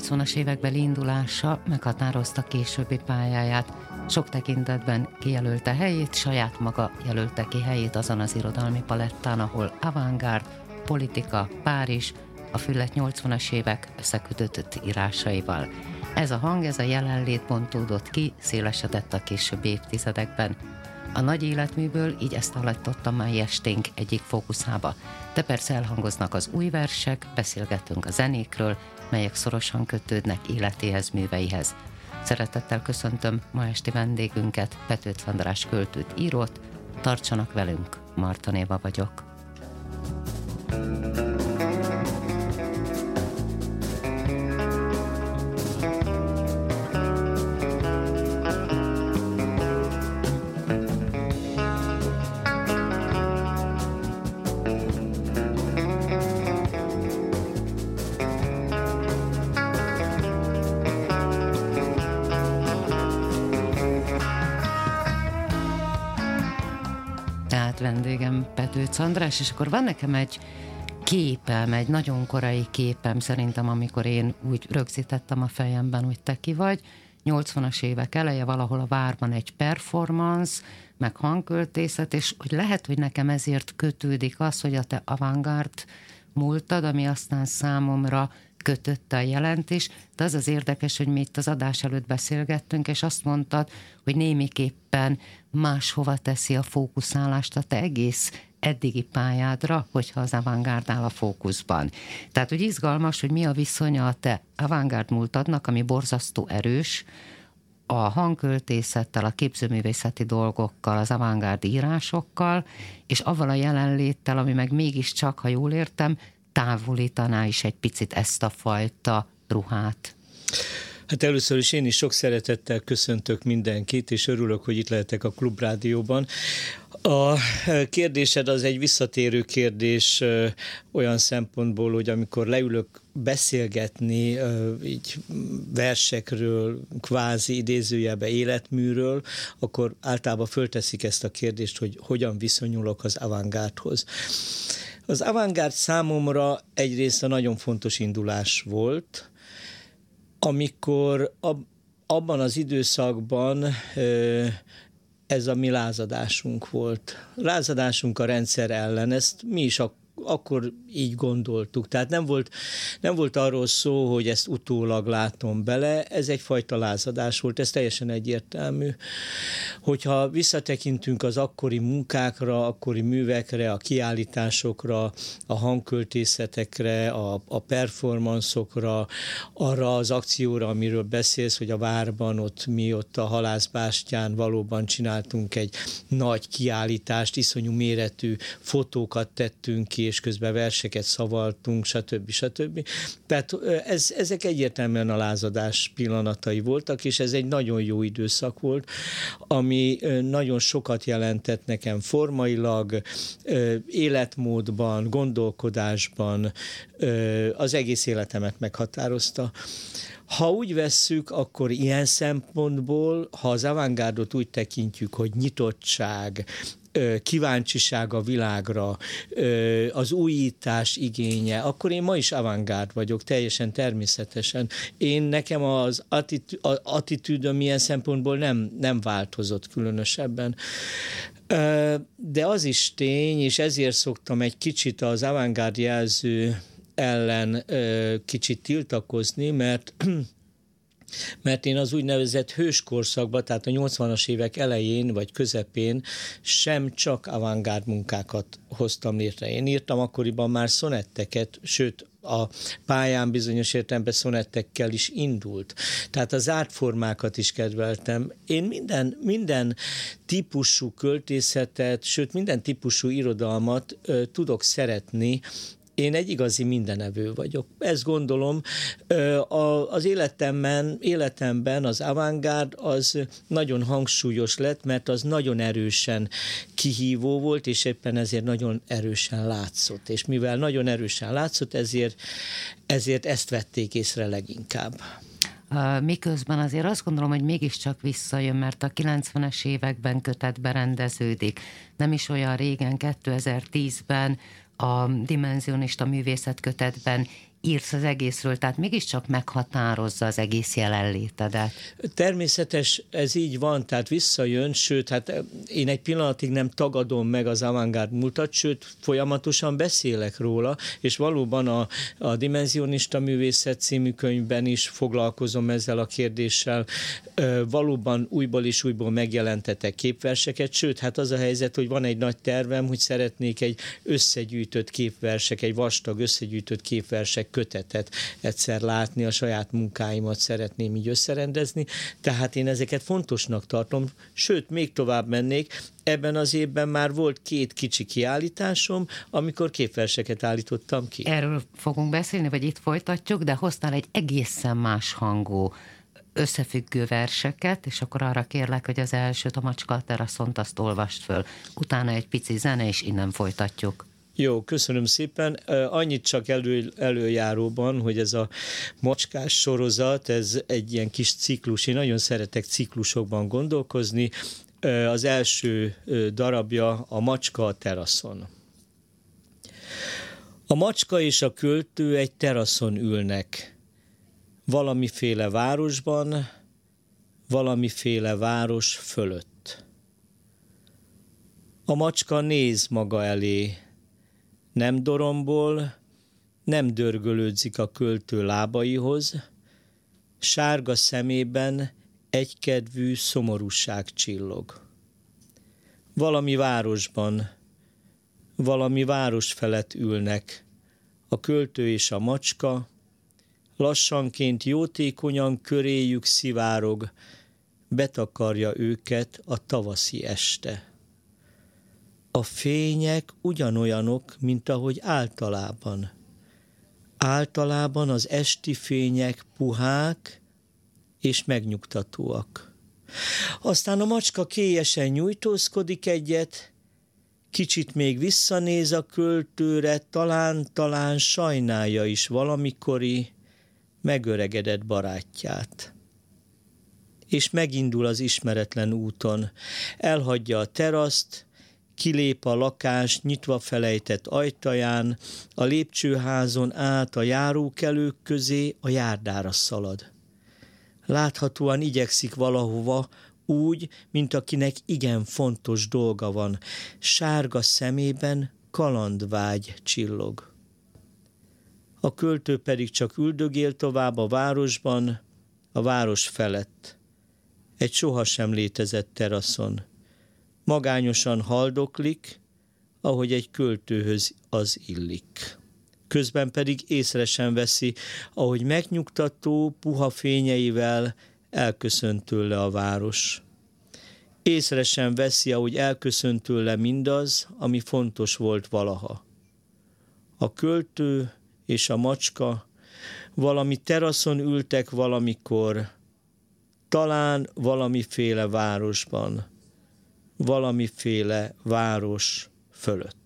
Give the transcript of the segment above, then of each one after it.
80-as évekbeli indulása meghatározta későbbi pályáját. Sok tekintetben kijelölte helyét, saját maga jelölte ki helyét azon az irodalmi palettán, ahol avantgárd, politika, Párizs, a füllet 80-as évek összekötött írásaival. Ez a hang, ez a jelenlét bontódott ki, szélesedett a későbbi évtizedekben. A nagy életműből így ezt alakítottam mai esténk egyik fókuszába. De persze elhangoznak az új versek, beszélgetünk a zenékről, melyek szorosan kötődnek életéhez, műveihez. Szeretettel köszöntöm ma esti vendégünket, Petőt András költőt, írót. Tartsanak velünk, Marta Néva vagyok. thank you vendégem Petőc András, és akkor van nekem egy képem, egy nagyon korai képem szerintem, amikor én úgy rögzítettem a fejemben, hogy te ki vagy. 80-as évek eleje valahol a várban egy performance, meg hangköltészet, és hogy lehet, hogy nekem ezért kötődik az, hogy a te avantgárd múltad, ami aztán számomra kötötte a jelentés, de az az érdekes, hogy mi itt az adás előtt beszélgettünk, és azt mondtad, hogy némiképpen máshova teszi a fókuszálást a te egész eddigi pályádra, hogyha az avantgárd áll a fókuszban. Tehát, hogy izgalmas, hogy mi a viszonya a te avantgárd múltadnak, ami borzasztó erős, a hangköltészettel, a képzőművészeti dolgokkal, az avantgárd írásokkal, és avval a jelenléttel, ami meg mégiscsak, ha jól értem, távolítaná is egy picit ezt a fajta ruhát? Hát először is én is sok szeretettel köszöntök mindenkit, és örülök, hogy itt lehetek a Klubrádióban. A kérdésed az egy visszatérő kérdés olyan szempontból, hogy amikor leülök beszélgetni így versekről, kvázi idézőjelbe életműről, akkor általában fölteszik ezt a kérdést, hogy hogyan viszonyulok az avantgárdhoz. Az avantgárd számomra egyrészt a nagyon fontos indulás volt, amikor ab, abban az időszakban ez a mi lázadásunk volt. Lázadásunk a rendszer ellen, ezt mi is a akkor így gondoltuk. Tehát nem volt, nem volt arról szó, hogy ezt utólag látom bele, ez egyfajta lázadás volt, ez teljesen egyértelmű. Hogyha visszatekintünk az akkori munkákra, akkori művekre, a kiállításokra, a hangköltészetekre, a, a performanszokra, arra az akcióra, amiről beszélsz, hogy a várban ott mi ott a halászbástyán valóban csináltunk egy nagy kiállítást, iszonyú méretű fotókat tettünk ki, és közben verseket szavaltunk, stb. stb. Tehát ez, ezek egyértelműen a lázadás pillanatai voltak, és ez egy nagyon jó időszak volt, ami nagyon sokat jelentett nekem formailag, életmódban, gondolkodásban, az egész életemet meghatározta. Ha úgy vesszük, akkor ilyen szempontból, ha az avantgárdot úgy tekintjük, hogy nyitottság, kíváncsiság a világra, az újítás igénye, akkor én ma is avantgárd vagyok, teljesen természetesen. Én nekem az attitűdöm ilyen szempontból nem, nem változott különösebben. De az is tény, és ezért szoktam egy kicsit az avantgárd jelző ellen kicsit tiltakozni, mert mert én az úgynevezett hőskorszakban, tehát a 80-as évek elején vagy közepén sem csak avantgárd munkákat hoztam létre. Én írtam akkoriban már szonetteket, sőt a pályán bizonyos értelemben szonettekkel is indult. Tehát az átformákat is kedveltem. Én minden, minden típusú költészetet, sőt minden típusú irodalmat ö, tudok szeretni, én egy igazi mindenevő vagyok. Ezt gondolom, az életemben, életemben az avantgárd az nagyon hangsúlyos lett, mert az nagyon erősen kihívó volt, és éppen ezért nagyon erősen látszott. És mivel nagyon erősen látszott, ezért, ezért ezt vették észre leginkább miközben azért azt gondolom, hogy mégiscsak visszajön, mert a 90-es években kötet berendeződik. Nem is olyan régen, 2010-ben a dimenzionista művészet kötetben írsz az egészről, tehát mégiscsak meghatározza az egész jelenlétedet. Természetes, ez így van, tehát visszajön, sőt, hát én egy pillanatig nem tagadom meg az avantgárd mutat, sőt, folyamatosan beszélek róla, és valóban a, a Dimenzionista Művészet című könyvben is foglalkozom ezzel a kérdéssel. Valóban újból és újból megjelentetek képverseket, sőt, hát az a helyzet, hogy van egy nagy tervem, hogy szeretnék egy összegyűjtött képversek, egy vastag összegyűjtött képversek kötetet egyszer látni, a saját munkáimat szeretném így összerendezni, tehát én ezeket fontosnak tartom, sőt, még tovább mennék, ebben az évben már volt két kicsi kiállításom, amikor képverseket állítottam ki. Erről fogunk beszélni, vagy itt folytatjuk, de hoztál egy egészen más hangú összefüggő verseket, és akkor arra kérlek, hogy az elsőt, a macska teraszont, azt olvast föl. Utána egy pici zene, és innen folytatjuk. Jó, köszönöm szépen. Annyit csak elő, előjáróban, hogy ez a macskás sorozat, ez egy ilyen kis ciklus. Én nagyon szeretek ciklusokban gondolkozni. Az első darabja a macska a teraszon. A macska és a költő egy teraszon ülnek. Valamiféle városban, valamiféle város fölött. A macska néz maga elé, nem dorombol, nem dörgölődzik a költő lábaihoz, sárga szemében egykedvű szomorúság csillog. Valami városban, valami város felett ülnek, a költő és a macska, lassanként jótékonyan köréjük szivárog, betakarja őket a tavaszi este a fények ugyanolyanok, mint ahogy általában. Általában az esti fények puhák és megnyugtatóak. Aztán a macska kélyesen nyújtózkodik egyet, kicsit még visszanéz a költőre, talán-talán sajnálja is valamikori megöregedett barátját. És megindul az ismeretlen úton, elhagyja a teraszt, kilép a lakás nyitva felejtett ajtaján, a lépcsőházon át a járókelők közé a járdára szalad. Láthatóan igyekszik valahova, úgy, mint akinek igen fontos dolga van. Sárga szemében kalandvágy csillog. A költő pedig csak üldögél tovább a városban, a város felett. Egy sohasem létezett teraszon magányosan haldoklik, ahogy egy költőhöz az illik. Közben pedig észre sem veszi, ahogy megnyugtató, puha fényeivel elköszönt tőle a város. Észre sem veszi, ahogy elköszönt tőle mindaz, ami fontos volt valaha. A költő és a macska valami teraszon ültek valamikor, talán valamiféle városban, valamiféle város fölött.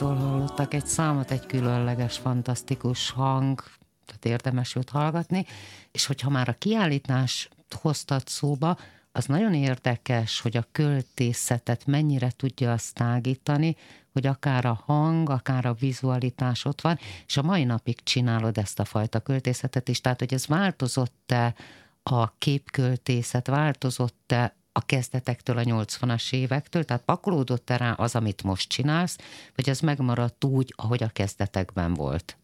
Szádétól hallottak egy számot, egy különleges, fantasztikus hang, tehát érdemes őt hallgatni, és hogyha már a kiállítás hoztat szóba, az nagyon érdekes, hogy a költészetet mennyire tudja azt tágítani, hogy akár a hang, akár a vizualitás ott van, és a mai napig csinálod ezt a fajta költészetet is. Tehát, hogy ez változott-e a képköltészet, változott-e a kezdetektől, a 80-as évektől, tehát pakolódott-e rá az, amit most csinálsz, vagy ez megmaradt úgy, ahogy a kezdetekben volt?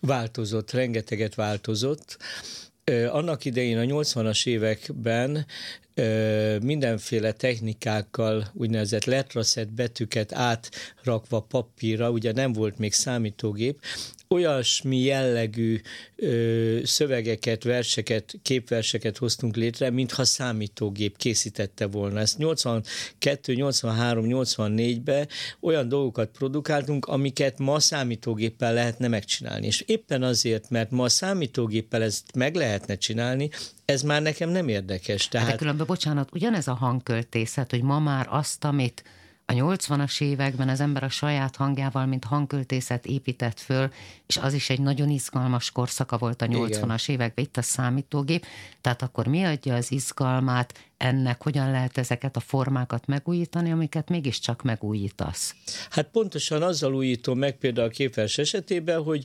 Változott, rengeteget változott. Annak idején a 80-as években mindenféle technikákkal úgynevezett letraszett betűket átrakva papírra, ugye nem volt még számítógép, olyasmi jellegű ö, szövegeket, verseket, képverseket hoztunk létre, mintha számítógép készítette volna. Ezt 82, 83, 84-ben olyan dolgokat produkáltunk, amiket ma számítógéppel lehetne megcsinálni. És éppen azért, mert ma számítógéppel ezt meg lehetne csinálni, ez már nekem nem érdekes. Tehát... De különben, bocsánat, ugyanez a hangköltészet, hogy ma már azt, amit a 80-as években az ember a saját hangjával, mint hangköltészet épített föl, és az is egy nagyon izgalmas korszaka volt a 80-as években, itt a számítógép, tehát akkor mi adja az izgalmát, ennek, hogyan lehet ezeket a formákat megújítani, amiket mégiscsak megújítasz? Hát pontosan azzal újítom meg például a képvers esetében, hogy,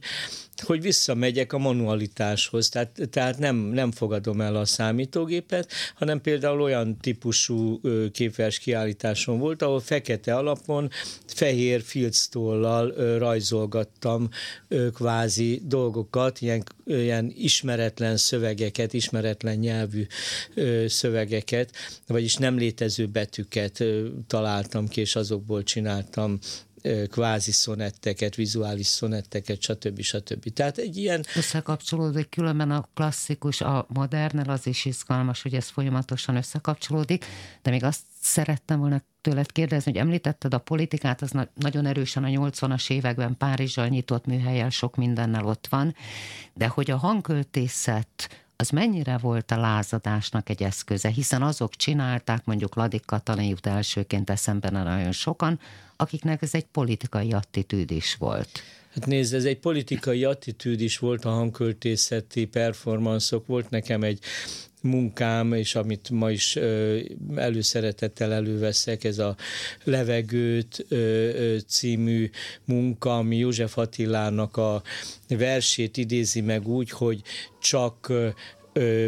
hogy visszamegyek a manualitáshoz, tehát, tehát nem, nem fogadom el a számítógépet, hanem például olyan típusú képvers kiállításon volt, ahol fekete alapon fehér filctollal rajzolgattam kvázi dolgokat, ilyen, ilyen ismeretlen szövegeket, ismeretlen nyelvű szövegeket, vagyis nem létező betűket találtam ki, és azokból csináltam kvázi szonetteket, vizuális szonetteket, stb. stb. Tehát egy ilyen... Összekapcsolódik különben a klasszikus, a modernel, az is izgalmas, hogy ez folyamatosan összekapcsolódik, de még azt szerettem volna tőled kérdezni, hogy említetted a politikát, az na- nagyon erősen a 80-as években Párizsal nyitott műhelyel sok mindennel ott van, de hogy a hangköltészet az mennyire volt a lázadásnak egy eszköze, hiszen azok csinálták, mondjuk Ladik Katalin jut elsőként eszembe nagyon sokan, akiknek ez egy politikai attitűd is volt. Hát nézd, ez egy politikai attitűd is volt, a hangköltészeti performanszok. Volt nekem egy munkám, és amit ma is előszeretettel előveszek, ez a Levegőt című munka, ami József Attilának a versét idézi meg úgy, hogy csak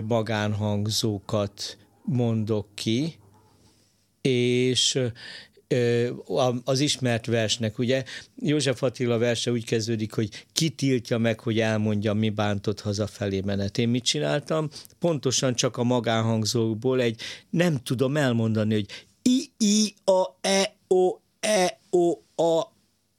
magánhangzókat mondok ki, és az ismert versnek, ugye József Attila verse úgy kezdődik, hogy ki tiltja meg, hogy elmondja, mi bántott hazafelé menet. Én mit csináltam? Pontosan csak a magánhangzókból egy, nem tudom elmondani, hogy i, i, a, e, o, e, o, a,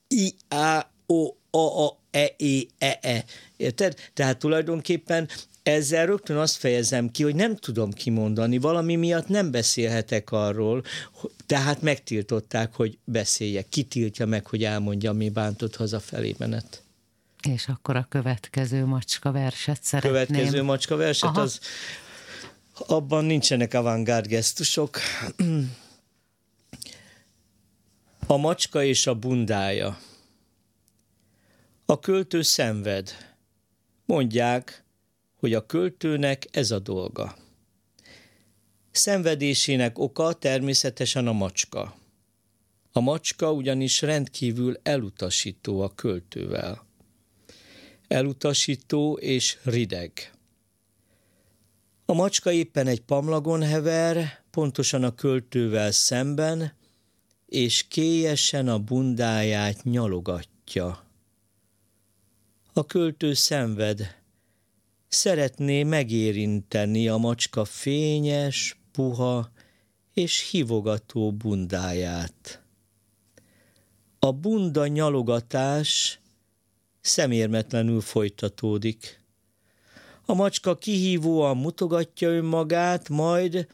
i, a, o, a, a, e, e, e, e. Érted? Tehát tulajdonképpen ezzel rögtön azt fejezem ki, hogy nem tudom kimondani, valami miatt nem beszélhetek arról, tehát megtiltották, hogy beszéljek. Ki tiltja meg, hogy elmondja, mi bántott hazafelé menet. És akkor a következő macska verset szeretném. Következő macska verset, Aha. az abban nincsenek avantgárd gesztusok. A macska és a bundája. A költő szenved. Mondják, hogy a költőnek ez a dolga. Szenvedésének oka természetesen a macska. A macska ugyanis rendkívül elutasító a költővel. Elutasító és rideg. A macska éppen egy pamlagon hever, pontosan a költővel szemben, és kélyesen a bundáját nyalogatja. A költő szenved, szeretné megérinteni a macska fényes, puha és hivogató bundáját. A bunda nyalogatás szemérmetlenül folytatódik. A macska kihívóan mutogatja önmagát, majd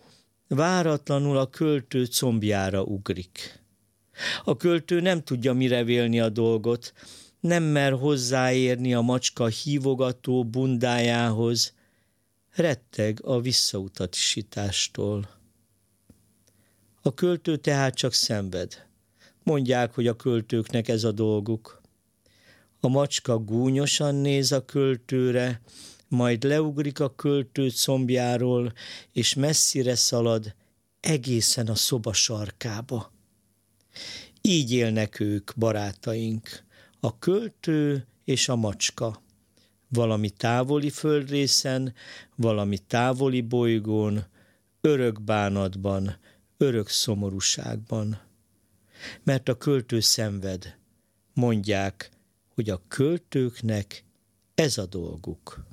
váratlanul a költő combjára ugrik. A költő nem tudja mire vélni a dolgot, nem mer hozzáérni a macska hívogató bundájához, retteg a visszautasítástól. A költő tehát csak szenved. Mondják, hogy a költőknek ez a dolguk. A macska gúnyosan néz a költőre, majd leugrik a költő combjáról, és messzire szalad egészen a szoba sarkába. Így élnek ők, barátaink, a költő és a macska. Valami távoli földrészen, valami távoli bolygón, örök bánatban, örök szomorúságban. Mert a költő szenved, mondják, hogy a költőknek ez a dolguk.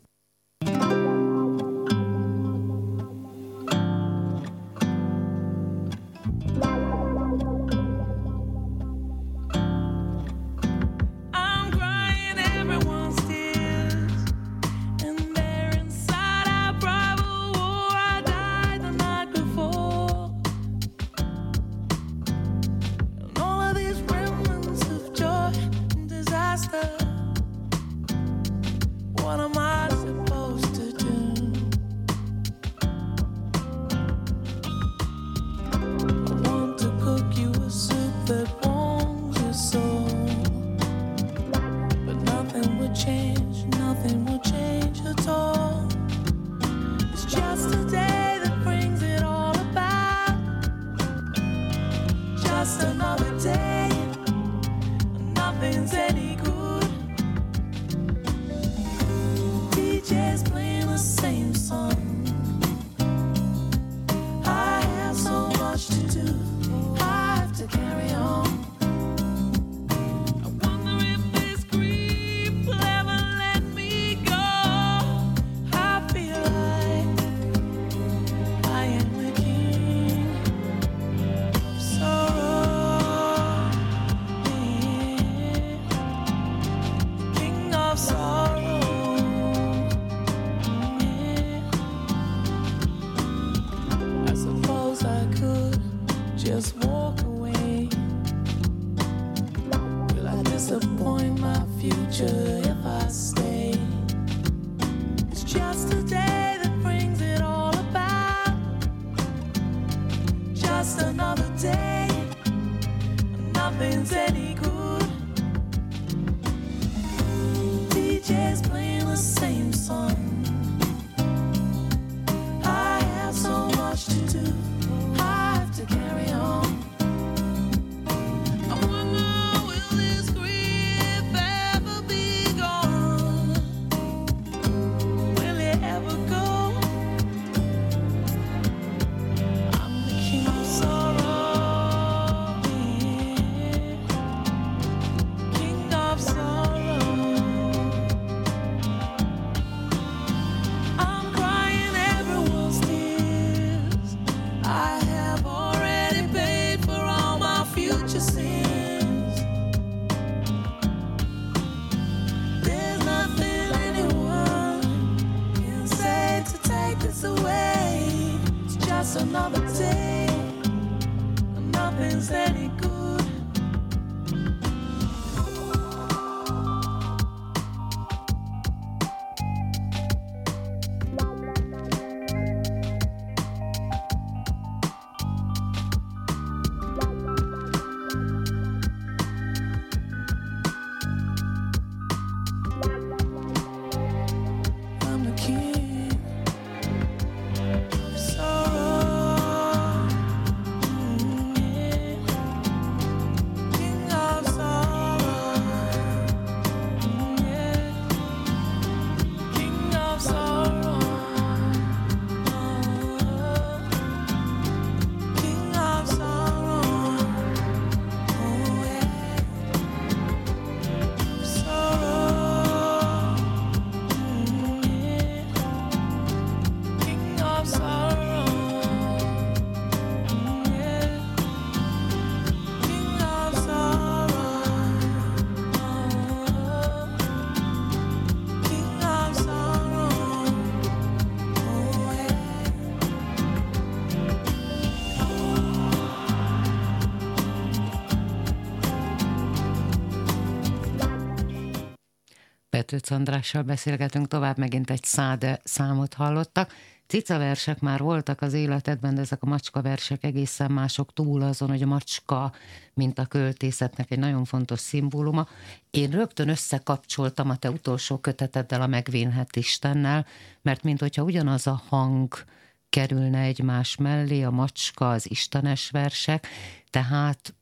Petőc Andrással beszélgetünk tovább, megint egy száde számot hallottak. cica versek már voltak az életedben, de ezek a macska versek egészen mások túl azon, hogy a macska, mint a költészetnek egy nagyon fontos szimbóluma. Én rögtön összekapcsoltam a te utolsó köteteddel a megvénhet Istennel, mert mint hogyha ugyanaz a hang kerülne egymás mellé, a macska, az istenes versek, tehát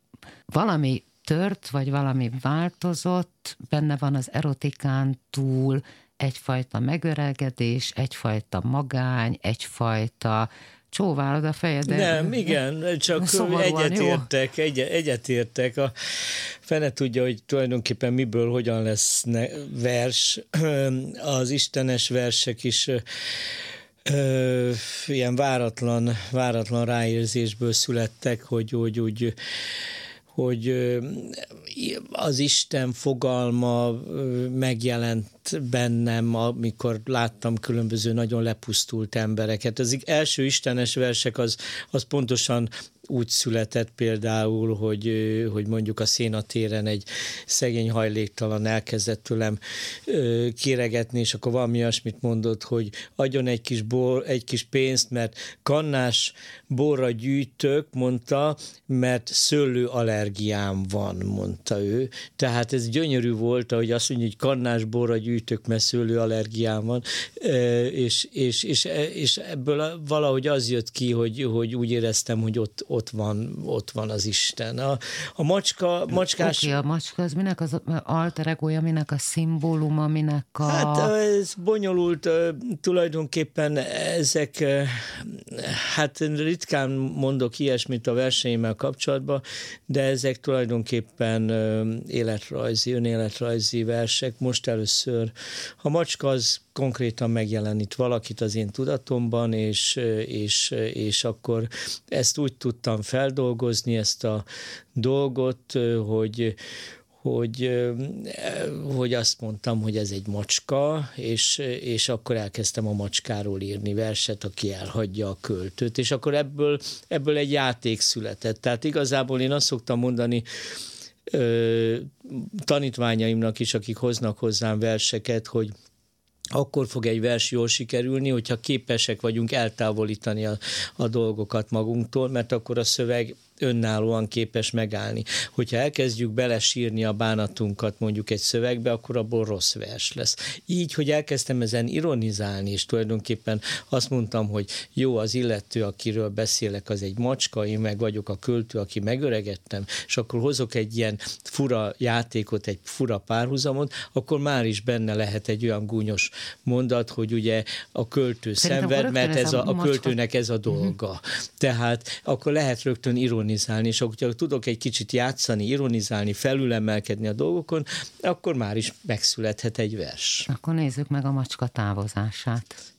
valami tört, vagy valami változott, benne van az erotikán túl egyfajta megöregedés, egyfajta magány, egyfajta csóválod a fejed. Nem, igen, csak egyetértek, egy, egyetértek. A fene tudja, hogy tulajdonképpen miből hogyan lesz vers. Az istenes versek is ö, ilyen váratlan, váratlan ráérzésből születtek, hogy úgy, úgy hogy az Isten fogalma megjelent bennem, amikor láttam különböző nagyon lepusztult embereket. Az első istenes versek az, az pontosan úgy született például, hogy, hogy mondjuk a szénatéren egy szegény hajléktalan elkezdett tőlem kéregetni, és akkor valami olyasmit mondott, hogy adjon egy kis, bor, egy kis pénzt, mert kannás borra gyűjtök, mondta, mert szőlő allergiám van, mondta ő. Tehát ez gyönyörű volt, hogy azt mondja, hogy kannás borra gyűjtök, mert szőlő allergiám van, és, és, és, és ebből valahogy az jött ki, hogy, hogy úgy éreztem, hogy ott, ott van, ott van az Isten. A, a macska, macskás... Oké, okay, a macska az minek az alter egója, minek a szimbóluma, minek a... Hát ez bonyolult, tulajdonképpen ezek, hát ritkán mondok ilyesmit a versenyemmel kapcsolatban, de ezek tulajdonképpen életrajzi, önéletrajzi versek. Most először a macska az konkrétan megjelenít valakit az én tudatomban, és, és, és akkor ezt úgy tudtam feldolgozni, ezt a dolgot, hogy, hogy, hogy azt mondtam, hogy ez egy macska, és, és akkor elkezdtem a macskáról írni verset, aki elhagyja a költőt, és akkor ebből, ebből egy játék született. Tehát igazából én azt szoktam mondani, tanítványaimnak is, akik hoznak hozzám verseket, hogy akkor fog egy vers jól sikerülni, hogyha képesek vagyunk eltávolítani a, a dolgokat magunktól, mert akkor a szöveg önállóan képes megállni. Hogyha elkezdjük belesírni a bánatunkat mondjuk egy szövegbe, akkor abból rossz vers lesz. Így, hogy elkezdtem ezen ironizálni, és tulajdonképpen azt mondtam, hogy jó, az illető, akiről beszélek, az egy macska, én meg vagyok a költő, aki megöregettem, és akkor hozok egy ilyen fura játékot, egy fura párhuzamot, akkor már is benne lehet egy olyan gúnyos mondat, hogy ugye a költő Szerintem szenved, mert ez a, a költőnek ez a dolga. Uh-huh. Tehát akkor lehet rögtön ironizálni ironizálni, és hogyha tudok egy kicsit játszani, ironizálni, felülemelkedni a dolgokon, akkor már is megszülethet egy vers. Akkor nézzük meg a macska távozását.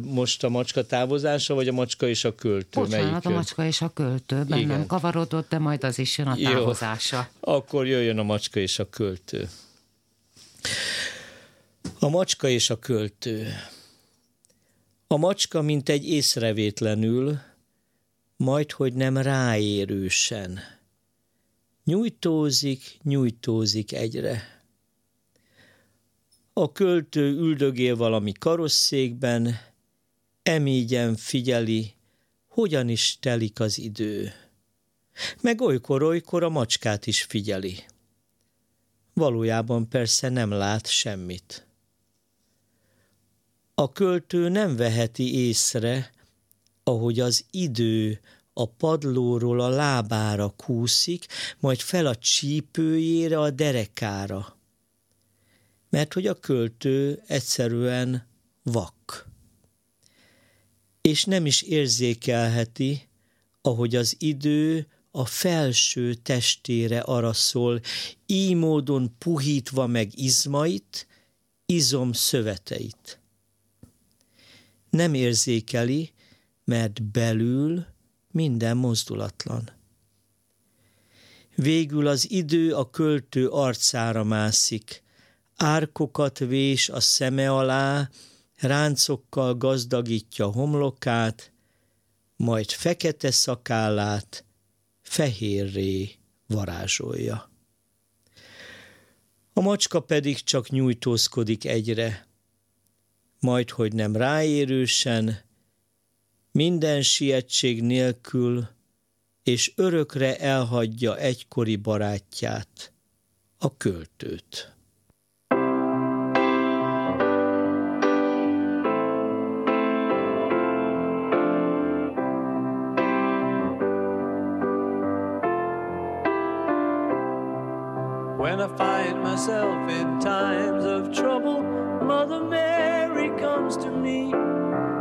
Most a macska távozása, vagy a macska és a költő? Bocsánat, Melyik? a macska és a költő. Bennem Igen. kavarodott, de majd az is jön a távozása. Jó, akkor jöjjön a macska és a költő. A macska és a költő. A macska, mint egy észrevétlenül, majd hogy nem ráérősen. Nyújtózik, nyújtózik egyre. A költő üldögél valami karosszékben, emígyen figyeli, hogyan is telik az idő. Meg olykor-olykor a macskát is figyeli. Valójában persze nem lát semmit. A költő nem veheti észre, ahogy az idő a padlóról a lábára kúszik, majd fel a csípőjére, a derekára. Mert hogy a költő egyszerűen vak. És nem is érzékelheti, ahogy az idő a felső testére araszol, így módon puhítva meg izmait, izom szöveteit. Nem érzékeli, mert belül minden mozdulatlan. Végül az idő a költő arcára mászik, árkokat vés a szeme alá, ráncokkal gazdagítja homlokát, majd fekete szakállát fehérré varázsolja. A macska pedig csak nyújtózkodik egyre, majd hogy nem ráérősen, minden sietség nélkül, és örökre elhagyja egykori barátját, a költőt. When I find myself in times of trouble, Mother Mary comes to me,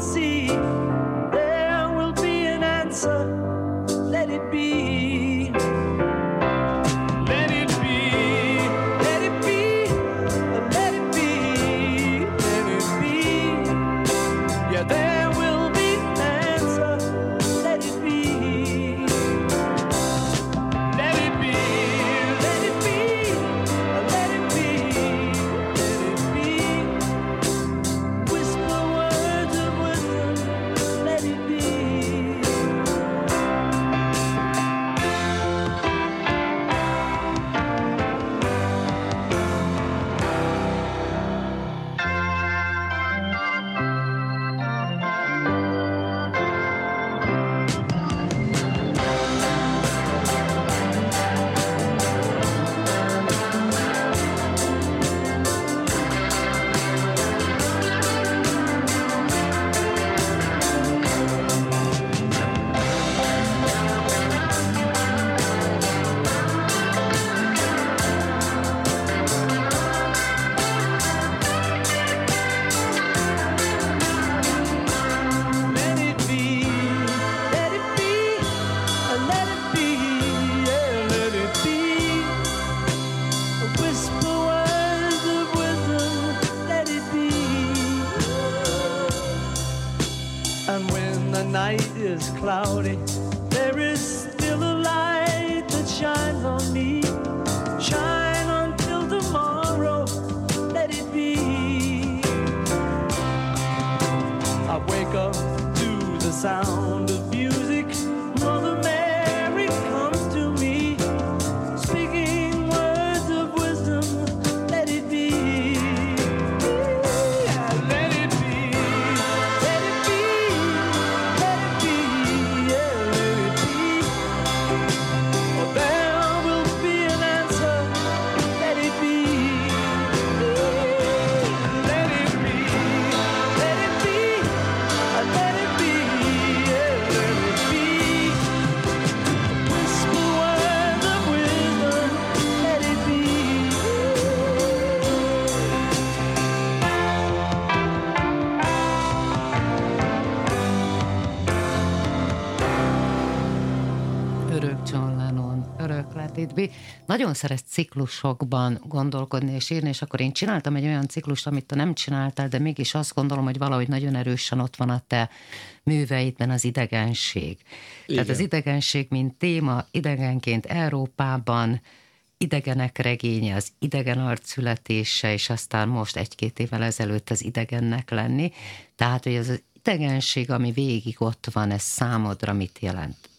See. Nagyon szeret ciklusokban gondolkodni és írni, és akkor én csináltam egy olyan ciklust, amit te nem csináltál, de mégis azt gondolom, hogy valahogy nagyon erősen ott van a te műveidben az idegenség. Igen. Tehát az idegenség, mint téma, idegenként Európában, idegenek regénye, az idegen arc születése, és aztán most egy-két évvel ezelőtt az idegennek lenni. Tehát, hogy az idegenség, ami végig ott van, ez számodra mit jelent?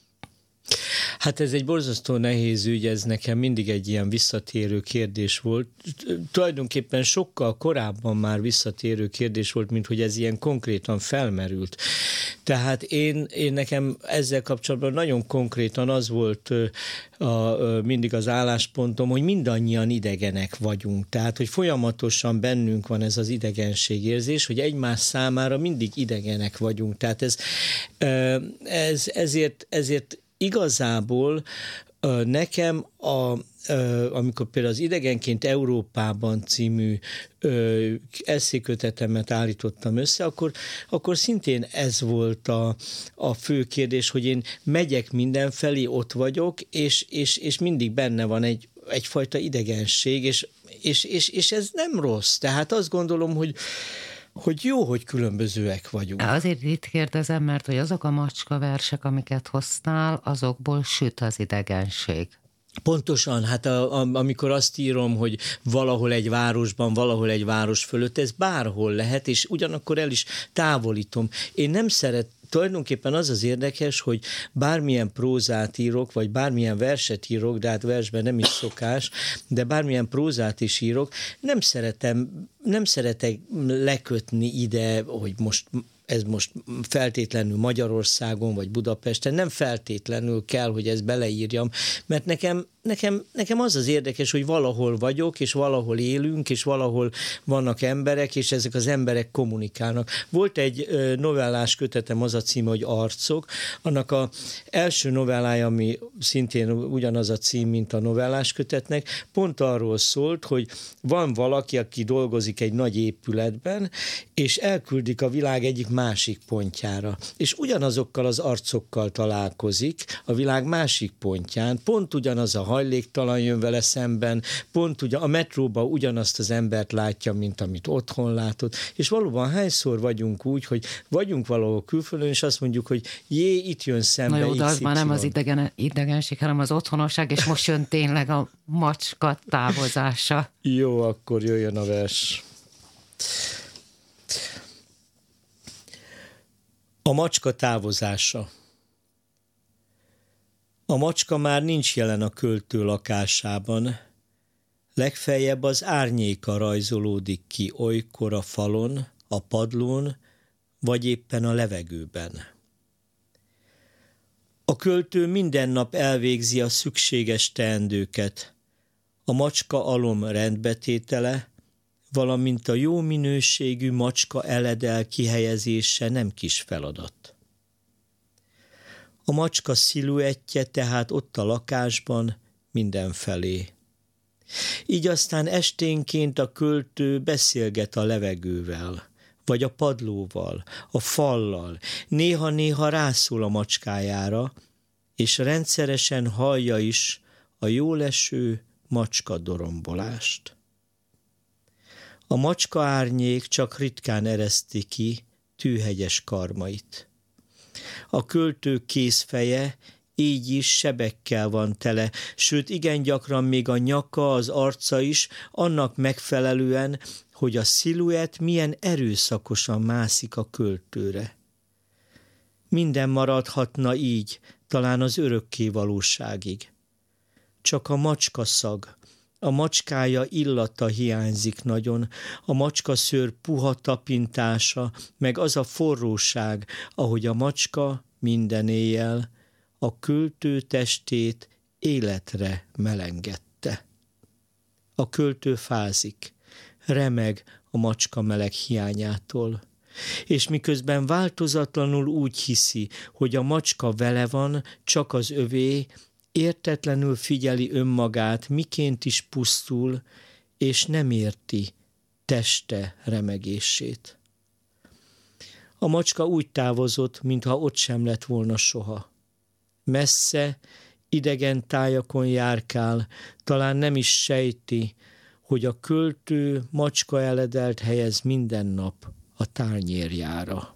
Hát ez egy borzasztó nehéz ügy, ez nekem mindig egy ilyen visszatérő kérdés volt. Tulajdonképpen sokkal korábban már visszatérő kérdés volt, mint hogy ez ilyen konkrétan felmerült. Tehát én, én nekem ezzel kapcsolatban nagyon konkrétan az volt a, a, mindig az álláspontom, hogy mindannyian idegenek vagyunk. Tehát, hogy folyamatosan bennünk van ez az idegenségérzés, hogy egymás számára mindig idegenek vagyunk. Tehát ez, ez ezért, ezért igazából Nekem a, amikor például az Idegenként Európában című eszékötetemet állítottam össze, akkor, akkor szintén ez volt a, a fő kérdés, hogy én megyek mindenfelé, ott vagyok, és, és, és mindig benne van egy, egyfajta idegenség, és, és, és, és ez nem rossz. Tehát azt gondolom, hogy hogy jó, hogy különbözőek vagyunk. Azért itt kérdezem, mert hogy azok a macska versek, amiket hoztál, azokból süt az idegenség. Pontosan, hát a, a, amikor azt írom, hogy valahol egy városban, valahol egy város fölött, ez bárhol lehet, és ugyanakkor el is távolítom. Én nem szeret, tulajdonképpen az az érdekes, hogy bármilyen prózát írok, vagy bármilyen verset írok, de hát versben nem is szokás, de bármilyen prózát is írok, nem szeretem, nem szeretek lekötni ide, hogy most ez most feltétlenül Magyarországon vagy Budapesten, nem feltétlenül kell, hogy ezt beleírjam, mert nekem, nekem, nekem az az érdekes, hogy valahol vagyok, és valahol élünk, és valahol vannak emberek, és ezek az emberek kommunikálnak. Volt egy novellás kötetem, az a címe, hogy Arcok, annak a első novellája, ami szintén ugyanaz a cím, mint a novellás kötetnek, pont arról szólt, hogy van valaki, aki dolgozik egy nagy épületben, és elküldik a világ egyik másik pontjára, és ugyanazokkal az arcokkal találkozik a világ másik pontján, pont ugyanaz a hajléktalan jön vele szemben, pont ugyan, a metróban ugyanazt az embert látja, mint amit otthon látott, és valóban hányszor vagyunk úgy, hogy vagyunk valahol külföldön, és azt mondjuk, hogy jé, itt jön szembe Na jó, de az már nem az idegen, idegenség, hanem az otthonosság, és most jön tényleg a macska távozása. Jó, akkor jöjjön a vers. A macska távozása. A macska már nincs jelen a költő lakásában. Legfeljebb az árnyéka rajzolódik ki olykor a falon, a padlón, vagy éppen a levegőben. A költő minden nap elvégzi a szükséges teendőket. A macska alom rendbetétele, valamint a jó minőségű macska eledel kihelyezése nem kis feladat. A macska sziluettje tehát ott a lakásban mindenfelé. Így aztán esténként a költő beszélget a levegővel, vagy a padlóval, a fallal, néha-néha rászól a macskájára, és rendszeresen hallja is a jóleső macska dorombolást. A macska árnyék csak ritkán ereszti ki tűhegyes karmait. A költő kézfeje így is sebekkel van tele, sőt igen gyakran még a nyaka, az arca is annak megfelelően, hogy a sziluett milyen erőszakosan mászik a költőre. Minden maradhatna így, talán az örökké valóságig. Csak a macska szag, a macskája illata hiányzik nagyon, a macska szőr puha tapintása, meg az a forróság, ahogy a macska minden éjjel a költő testét életre melengette. A költő fázik, remeg a macska meleg hiányától, és miközben változatlanul úgy hiszi, hogy a macska vele van, csak az övé, értetlenül figyeli önmagát, miként is pusztul, és nem érti teste remegését. A macska úgy távozott, mintha ott sem lett volna soha. Messze, idegen tájakon járkál, talán nem is sejti, hogy a költő macska eledelt helyez minden nap a tányérjára.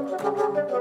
Sári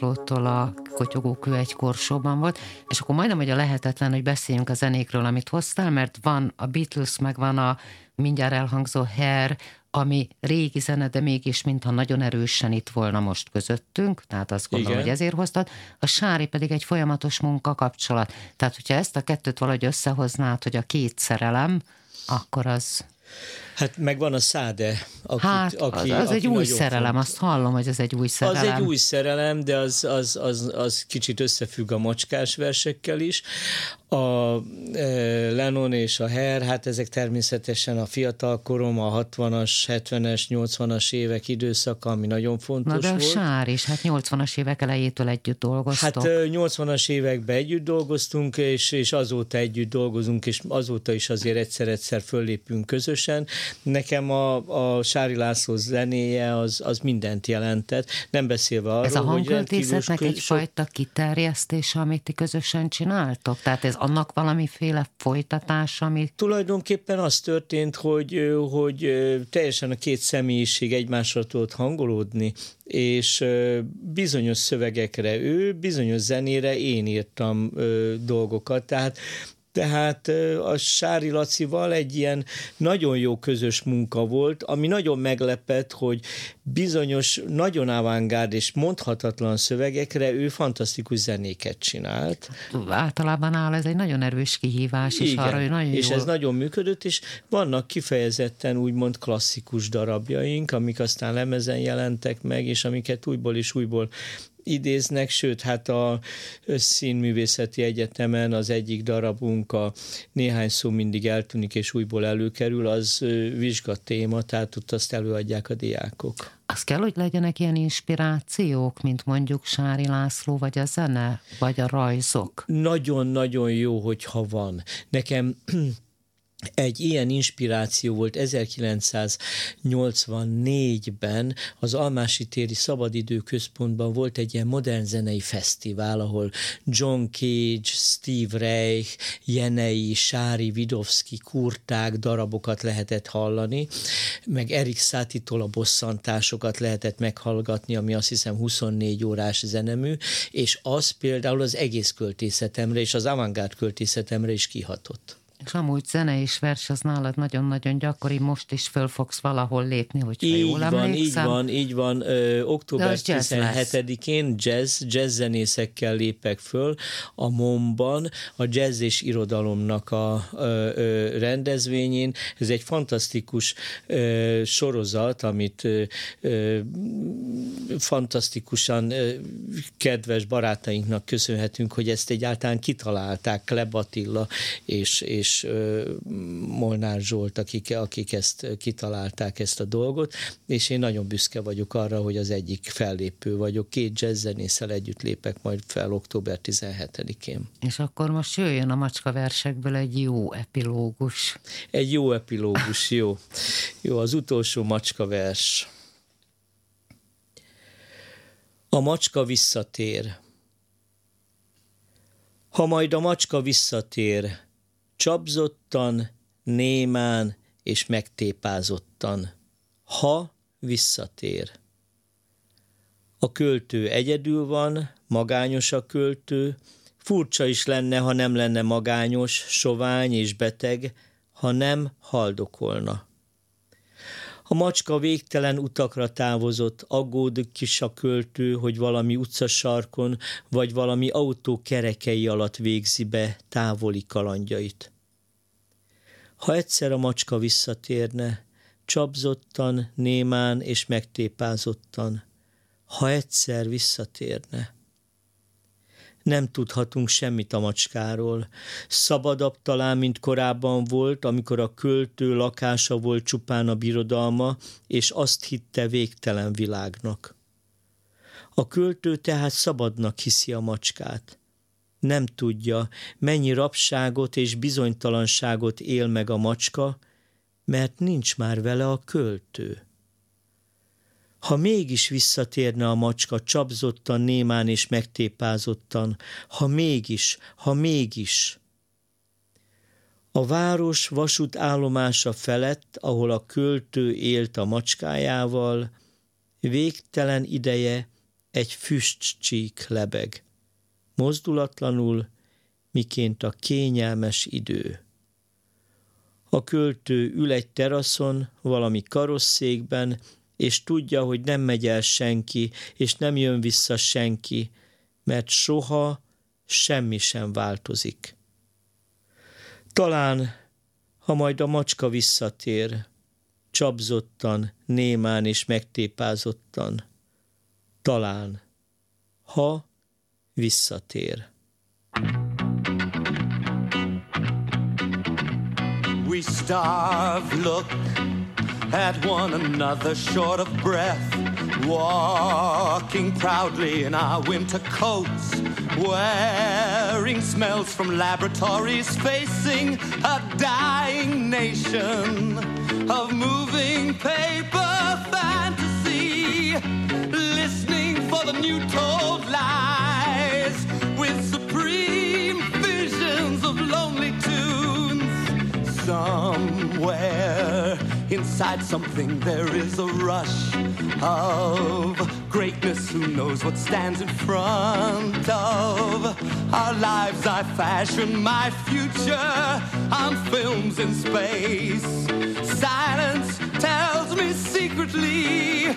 Lászlótól a Kotyogókő egy korsóban volt, és akkor majdnem, hogy a lehetetlen, hogy beszéljünk a zenékről, amit hoztál, mert van a Beatles, meg van a mindjárt elhangzó Hair, ami régi zene, de mégis mintha nagyon erősen itt volna most közöttünk, tehát azt gondolom, Igen. hogy ezért hoztad. A Sári pedig egy folyamatos munka kapcsolat. Tehát, hogyha ezt a kettőt valahogy összehoznád, hogy a két szerelem, akkor az Hát megvan a Száde. Aki, hát, aki, az, az aki egy új szerelem, font. azt hallom, hogy ez egy új szerelem. Az egy új szerelem, de az, az, az, az kicsit összefügg a macskás versekkel is. A e, Lennon és a Her, hát ezek természetesen a fiatal korom, a 60-as, 70-es, 80-as évek időszaka, ami nagyon fontos Na de a volt. Sár is, hát 80-as évek elejétől együtt dolgoztok. Hát 80-as években együtt dolgoztunk, és, és azóta együtt dolgozunk, és azóta is azért egyszer-egyszer föllépünk közösen. Nekem a, a Sári László zenéje az, az mindent jelentett, nem beszélve arról, Ez a hangköltészetnek köz... egyfajta kiterjesztés, amit ti közösen csináltok? Tehát ez annak valamiféle folytatás, ami... Tulajdonképpen az történt, hogy, hogy teljesen a két személyiség egymásra tudott hangolódni, és bizonyos szövegekre ő, bizonyos zenére én írtam dolgokat, tehát Tehát a Sári Lacival egy ilyen nagyon jó közös munka volt, ami nagyon meglepett, hogy bizonyos nagyon avantgárd és mondhatatlan szövegekre ő fantasztikus zenéket csinált. Általában áll ez egy nagyon erős kihívás, és Igen, arra, hogy nagyon és jól... ez nagyon működött, és vannak kifejezetten úgymond klasszikus darabjaink, amik aztán lemezen jelentek meg, és amiket újból és újból idéznek, sőt, hát a Színművészeti Egyetemen az egyik darabunk, a néhány szó mindig eltűnik és újból előkerül, az vizsgatéma, tehát ott azt előadják a diákok. Az kell, hogy legyenek ilyen inspirációk, mint mondjuk Sári László, vagy a zene, vagy a rajzok? Nagyon-nagyon jó, hogyha van. Nekem egy ilyen inspiráció volt 1984-ben az Almási téri Szabadidő Központban volt egy ilyen modern zenei fesztivál, ahol John Cage, Steve Reich, Jenei, Sári, Vidovski, kurták darabokat lehetett hallani, meg Erik Szátitól a bosszantásokat lehetett meghallgatni, ami azt hiszem 24 órás zenemű, és az például az egész költészetemre és az avantgárd költészetemre is kihatott. És amúgy zene és vers az nálad nagyon-nagyon gyakori, most is föl fogsz valahol lépni, hogyha így jól van, emlékszem. Így van, így van. Ö, október 17-én jazz, jazz zenészekkel lépek föl a MOM-ban, a jazz és irodalomnak a ö, ö, rendezvényén. Ez egy fantasztikus ö, sorozat, amit ö, ö, fantasztikusan ö, kedves barátainknak köszönhetünk, hogy ezt egyáltalán kitalálták Kleb Attila és, és és Molnár Zsolt, akik, akik ezt kitalálták ezt a dolgot, és én nagyon büszke vagyok arra, hogy az egyik fellépő vagyok. Két jazzzenészel együtt lépek majd fel október 17-én. És akkor most jöjjön a macska versekből egy jó epilógus. Egy jó epilógus, jó. Jó, az utolsó macska vers. A macska visszatér. Ha majd a macska visszatér, csapzottan, némán és megtépázottan, ha visszatér. A költő egyedül van, magányos a költő, furcsa is lenne, ha nem lenne magányos, sovány és beteg, ha nem haldokolna. A macska végtelen utakra távozott, aggódik is a költő, hogy valami utcasarkon, vagy valami autó kerekei alatt végzi be távoli kalandjait. Ha egyszer a macska visszatérne, csapzottan, némán és megtépázottan, ha egyszer visszatérne. Nem tudhatunk semmit a macskáról. Szabadabb talán, mint korábban volt, amikor a költő lakása volt csupán a birodalma, és azt hitte végtelen világnak. A költő tehát szabadnak hiszi a macskát. Nem tudja, mennyi rabságot és bizonytalanságot él meg a macska, mert nincs már vele a költő. Ha mégis visszatérne a macska csapzottan, némán és megtépázottan, ha mégis, ha mégis. A város vasút állomása felett, ahol a költő élt a macskájával, végtelen ideje egy füstcsík lebeg. Mozdulatlanul, miként a kényelmes idő. A költő ül egy teraszon, valami karosszékben, és tudja, hogy nem megy el senki, és nem jön vissza senki, mert soha semmi sem változik. Talán, ha majd a macska visszatér, csapzottan, némán és megtépázottan, talán, ha visszatér. We starve, look at one another short of breath, walking proudly in our winter coats, wearing smells from laboratories, facing a dying nation of moving paper fantasy, listening for the new told lies with supreme visions of lonely tunes somewhere Inside something there is a rush of greatness who knows what stands in front of our lives. I fashion my future on films in space. Silence tells me secretly.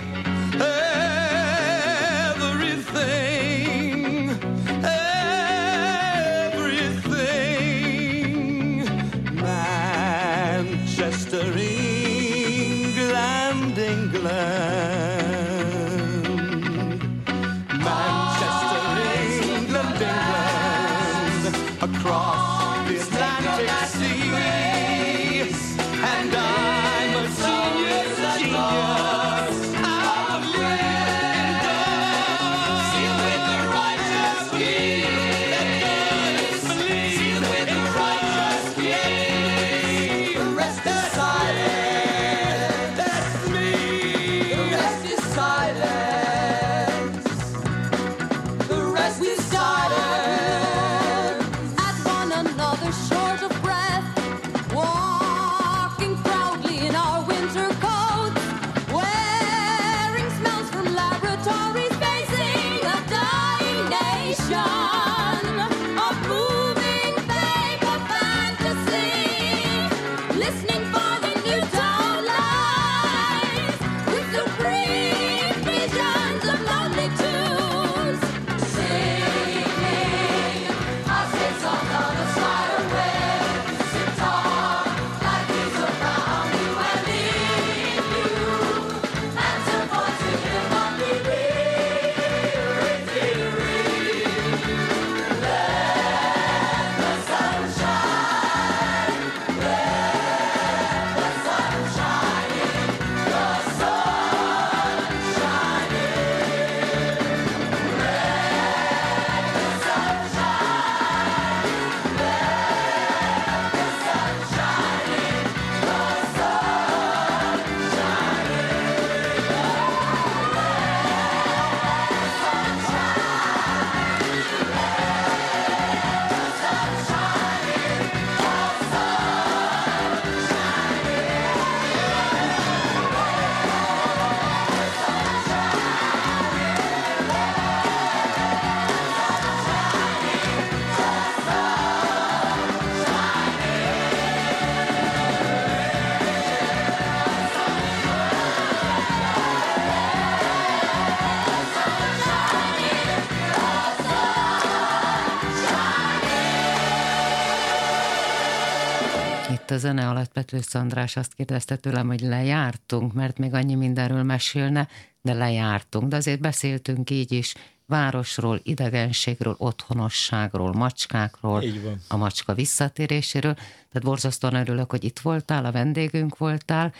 Zene alatt Pető Szandrás azt kérdezte tőlem, hogy lejártunk, mert még annyi mindenről mesélne, de lejártunk. De azért beszéltünk így is városról, idegenségről, otthonosságról, macskákról, a macska visszatéréséről. Tehát borzasztóan örülök, hogy itt voltál, a vendégünk voltál.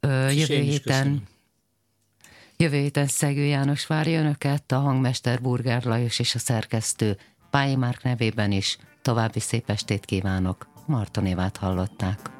Ö, jövő héten. Jövő héten Szegő János várja önöket, a hangmester Burger Lajos és a szerkesztő Pályi Márk nevében is. További szép estét kívánok. Marton Évát hallották.